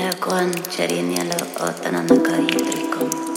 Nya kwan chari nya lo otanana yitrikom.